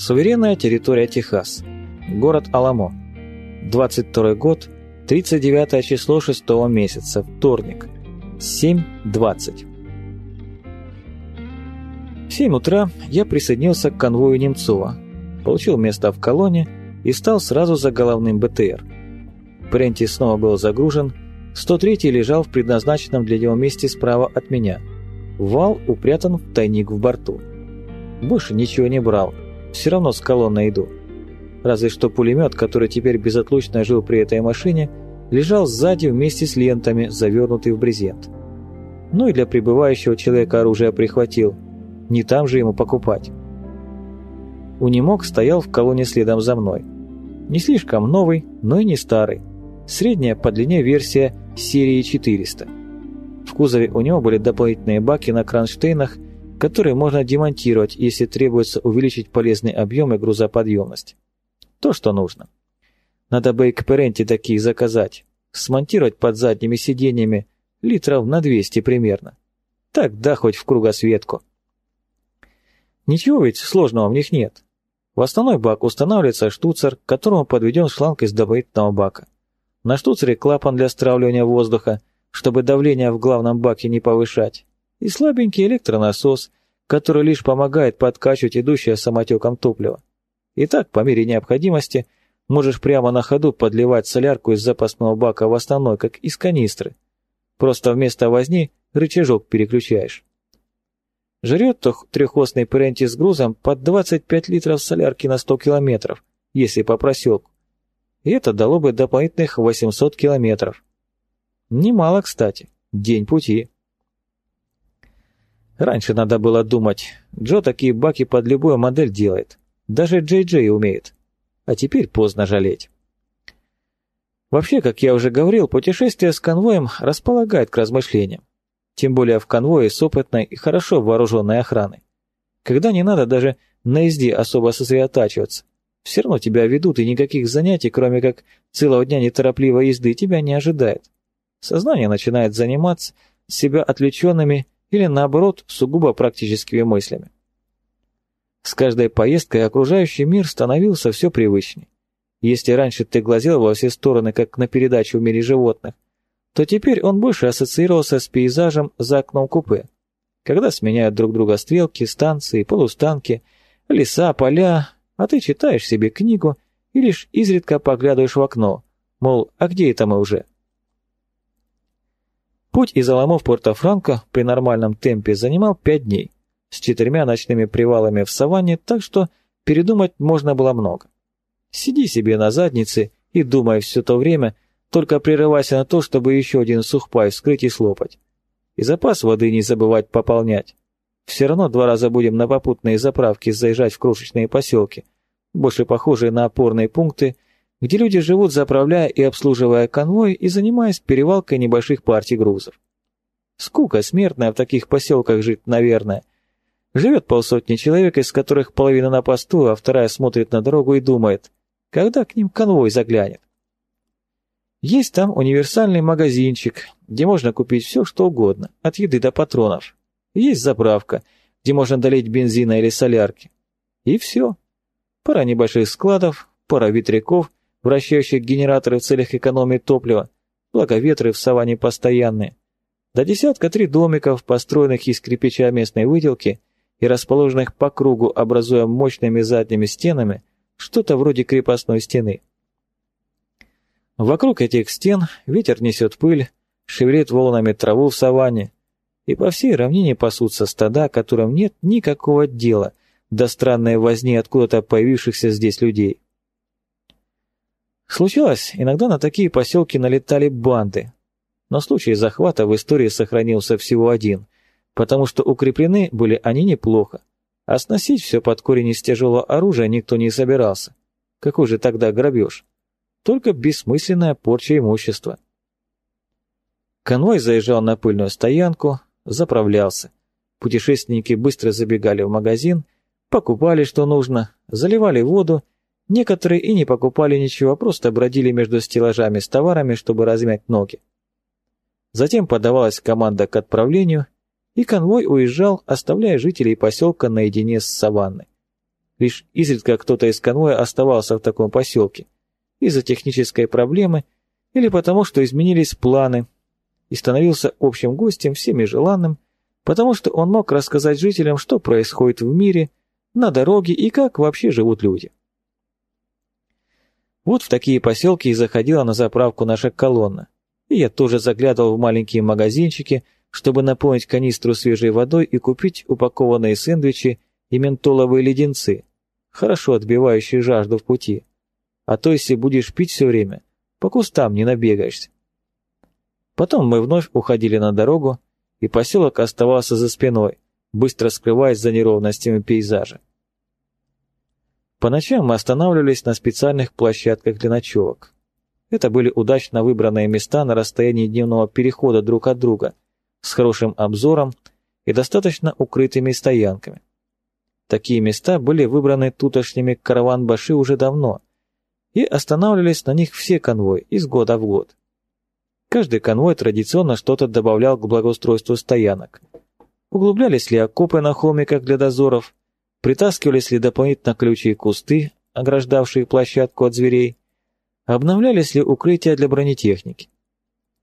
Суверенная территория Техас. Город Аламо. 22 год, 39 число 6 месяца, вторник. 7.20. В 7 утра я присоединился к конвою Немцова, получил место в колонне и стал сразу за головным БТР. Пренти снова был загружен, 103-й лежал в предназначенном для него месте справа от меня. Вал упрятан в тайник в борту. Больше ничего не брал, все равно с колонной иду. Разве что пулемет, который теперь безотлучно жил при этой машине, лежал сзади вместе с лентами, завернутый в брезент. Ну и для прибывающего человека оружие прихватил. Не там же ему покупать. Унимок стоял в колонне следом за мной. Не слишком новый, но и не старый. Средняя по длине версия серии 400. В кузове у него были дополнительные баки на кронштейнах, которые можно демонтировать, если требуется увеличить полезный объем и грузоподъемность. То, что нужно. Надо бы и к Перенте такие заказать. Смонтировать под задними сиденьями литров на 200 примерно. Так да хоть в кругосветку. Ничего ведь сложного в них нет. В основной бак устанавливается штуцер, к которому подведен шланг из дополнительного бака. На штуцере клапан для стравливания воздуха, чтобы давление в главном баке не повышать. И слабенький электронасос, который лишь помогает подкачивать идущее самотеком топливо. И так, по мере необходимости, можешь прямо на ходу подливать солярку из запасного бака в основной, как из канистры. Просто вместо возни рычажок переключаешь. Жрет трехосный Перенти с грузом под 25 литров солярки на 100 километров, если по проселку. И это дало бы дополнительных 800 километров. Немало, кстати. День пути. Раньше надо было думать. Джо такие баки под любую модель делает. Даже Джей Джей умеет. А теперь поздно жалеть. Вообще, как я уже говорил, путешествие с конвоем располагает к размышлениям тем более в конвое с опытной и хорошо вооруженной охраной. Когда не надо даже на езде особо сосредотачиваться, все равно тебя ведут, и никаких занятий, кроме как целого дня неторопливой езды, тебя не ожидает. Сознание начинает заниматься себя отвлеченными или, наоборот, сугубо практическими мыслями. С каждой поездкой окружающий мир становился все привычнее. Если раньше ты глазел во все стороны, как на передачу в мире животных, то теперь он больше ассоциировался с пейзажем за окном купе, когда сменяют друг друга стрелки, станции, полустанки, леса, поля, а ты читаешь себе книгу и лишь изредка поглядываешь в окно, мол, а где это мы уже? Путь из Аламо в Порто-Франко при нормальном темпе занимал пять дней, с четырьмя ночными привалами в саванне, так что передумать можно было много. Сиди себе на заднице и думай все то время, только прерывайся на то, чтобы еще один сухпай вскрыть и слопать. И запас воды не забывать пополнять. Все равно два раза будем на попутные заправки заезжать в крошечные поселки, больше похожие на опорные пункты, где люди живут, заправляя и обслуживая конвой и занимаясь перевалкой небольших партий грузов. Скука смертная в таких поселках жить, наверное. Живет полсотни человек, из которых половина на посту, а вторая смотрит на дорогу и думает, когда к ним конвой заглянет. Есть там универсальный магазинчик, где можно купить все, что угодно, от еды до патронов. Есть заправка, где можно долить бензина или солярки. И все. Пара небольших складов, пара ветряков, вращающих генераторы в целях экономии топлива, благо ветры в саванне постоянные. До десятка три домиков, построенных из кирпича местной выделки и расположенных по кругу, образуя мощными задними стенами, что-то вроде крепостной стены. Вокруг этих стен ветер несет пыль, шевелит волнами траву в саванне, и по всей равнине пасутся стада, которым нет никакого дела до странной возни откуда-то появившихся здесь людей. Случалось, иногда на такие поселки налетали банды, но случай захвата в истории сохранился всего один, потому что укреплены были они неплохо, а сносить все под корень из тяжелого оружия никто не собирался. Какой же тогда грабеж? только бессмысленная порча имущества. Конвой заезжал на пыльную стоянку, заправлялся. Путешественники быстро забегали в магазин, покупали, что нужно, заливали воду, некоторые и не покупали ничего, просто бродили между стеллажами с товарами, чтобы размять ноги. Затем подавалась команда к отправлению, и конвой уезжал, оставляя жителей поселка наедине с саванной. Лишь изредка кто-то из конвоя оставался в таком поселке. Из-за технической проблемы или потому, что изменились планы, и становился общим гостем, всеми желанным, потому что он мог рассказать жителям, что происходит в мире, на дороге и как вообще живут люди. Вот в такие поселки и заходила на заправку наша колонна. И я тоже заглядывал в маленькие магазинчики, чтобы наполнить канистру свежей водой и купить упакованные сэндвичи и ментоловые леденцы, хорошо отбивающие жажду в пути. А то, если будешь пить все время, по кустам не набегаешься. Потом мы вновь уходили на дорогу, и поселок оставался за спиной, быстро скрываясь за неровностями пейзажа. По ночам мы останавливались на специальных площадках для ночевок. Это были удачно выбранные места на расстоянии дневного перехода друг от друга, с хорошим обзором и достаточно укрытыми стоянками. Такие места были выбраны тутошними караван-баши уже давно, и останавливались на них все конвои из года в год. Каждый конвой традиционно что-то добавлял к благоустройству стоянок. Углублялись ли окопы на холмиках для дозоров, притаскивались ли дополнительно и кусты, ограждавшие площадку от зверей, обновлялись ли укрытия для бронетехники.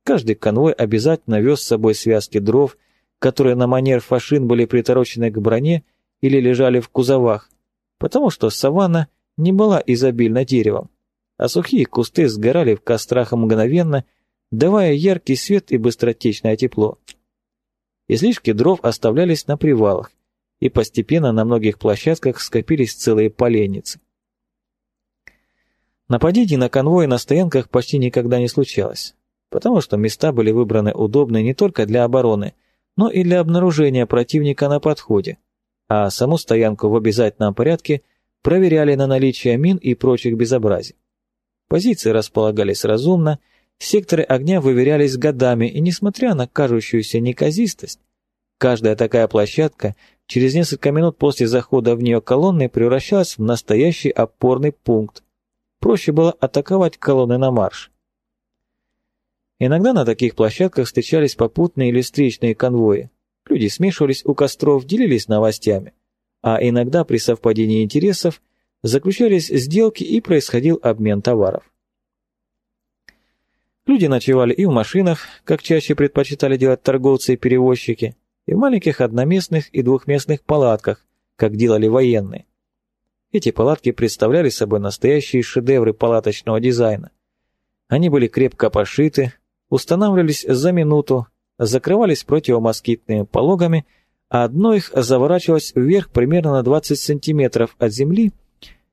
Каждый конвой обязательно вез с собой связки дров, которые на манер фашин были приторочены к броне или лежали в кузовах, потому что саванна не была изобильна деревом, а сухие кусты сгорали в кострах мгновенно, давая яркий свет и быстротечное тепло. Излишки дров оставлялись на привалах, и постепенно на многих площадках скопились целые поленницы. Нападений на конвои на стоянках почти никогда не случалось, потому что места были выбраны удобные не только для обороны, но и для обнаружения противника на подходе, а саму стоянку в обязательном порядке проверяли на наличие мин и прочих безобразий. Позиции располагались разумно, секторы огня выверялись годами, и несмотря на кажущуюся неказистость, каждая такая площадка через несколько минут после захода в нее колонны превращалась в настоящий опорный пункт. Проще было атаковать колонны на марш. Иногда на таких площадках встречались попутные или встречные конвои. Люди смешивались у костров, делились новостями. А иногда при совпадении интересов заключались сделки и происходил обмен товаров. Люди ночевали и в машинах, как чаще предпочитали делать торговцы и перевозчики, и в маленьких одноместных и двухместных палатках, как делали военные. Эти палатки представляли собой настоящие шедевры палаточного дизайна. Они были крепко пошиты, устанавливались за минуту, закрывались противомоскитными пологами, а одно их заворачивалось вверх примерно на 20 сантиметров от земли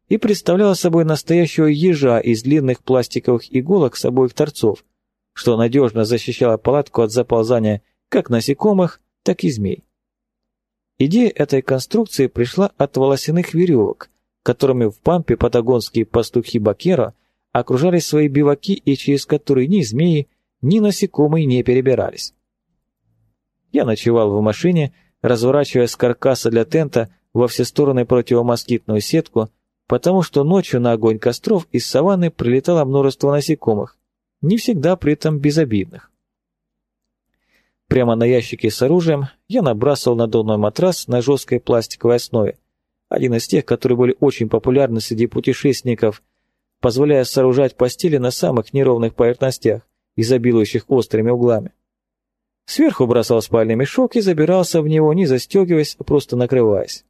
и представляло собой настоящего ежа из длинных пластиковых иголок с обоих торцов, что надежно защищало палатку от заползания как насекомых, так и змей. Идея этой конструкции пришла от волосяных веревок, которыми в пампе патагонские пастухи Бакера окружали свои биваки и через которые ни змеи, ни насекомые не перебирались. Я ночевал в машине, разворачивая с каркаса для тента во все стороны противомоскитную сетку, потому что ночью на огонь костров из саванны прилетало множество насекомых, не всегда при этом безобидных. Прямо на ящике с оружием я набрасывал надувной матрас на жесткой пластиковой основе, один из тех, которые были очень популярны среди путешественников, позволяя сооружать постели на самых неровных поверхностях, изобилующих острыми углами. Сверху бросал спальный мешок и забирался в него, не застегиваясь, а просто накрываясь.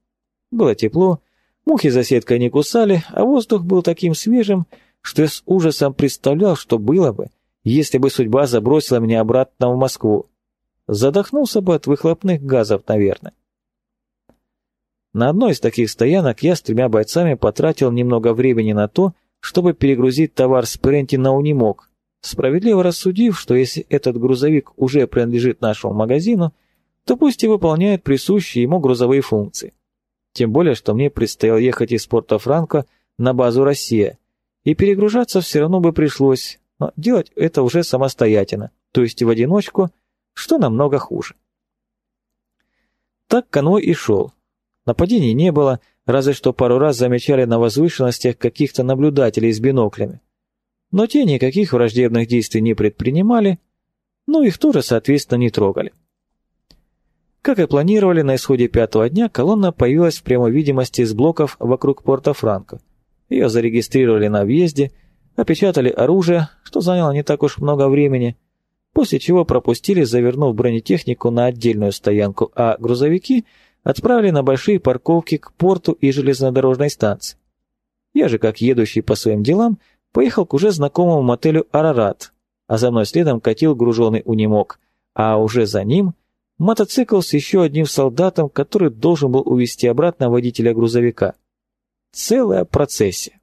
Было тепло, мухи за сеткой не кусали, а воздух был таким свежим, что я с ужасом представлял, что было бы, если бы судьба забросила меня обратно в Москву. Задохнулся бы от выхлопных газов, наверное. На одной из таких стоянок я с тремя бойцами потратил немного времени на то, чтобы перегрузить товар с Пренти на унимок, справедливо рассудив, что если этот грузовик уже принадлежит нашему магазину, то пусть и выполняет присущие ему грузовые функции. Тем более, что мне предстояло ехать из порта Франко на базу «Россия», и перегружаться все равно бы пришлось, но делать это уже самостоятельно, то есть в одиночку, что намного хуже. Так конвой и шел, Нападений не было, разве что пару раз замечали на возвышенностях каких-то наблюдателей с биноклями. Но те никаких враждебных действий не предпринимали, ну их тоже, соответственно, не трогали. Как и планировали, на исходе пятого дня колонна появилась в прямой видимости из блоков вокруг порта Франко. Ее зарегистрировали на въезде, опечатали оружие, что заняло не так уж много времени, после чего пропустили, завернув бронетехнику на отдельную стоянку, а грузовики отправили на большие парковки к порту и железнодорожной станции. Я же, как едущий по своим делам, поехал к уже знакомому мотелю «Арарат», а за мной следом катил груженный унимок, а уже за ним мотоцикл с еще одним солдатом, который должен был увезти обратно водителя грузовика. Целая процессия.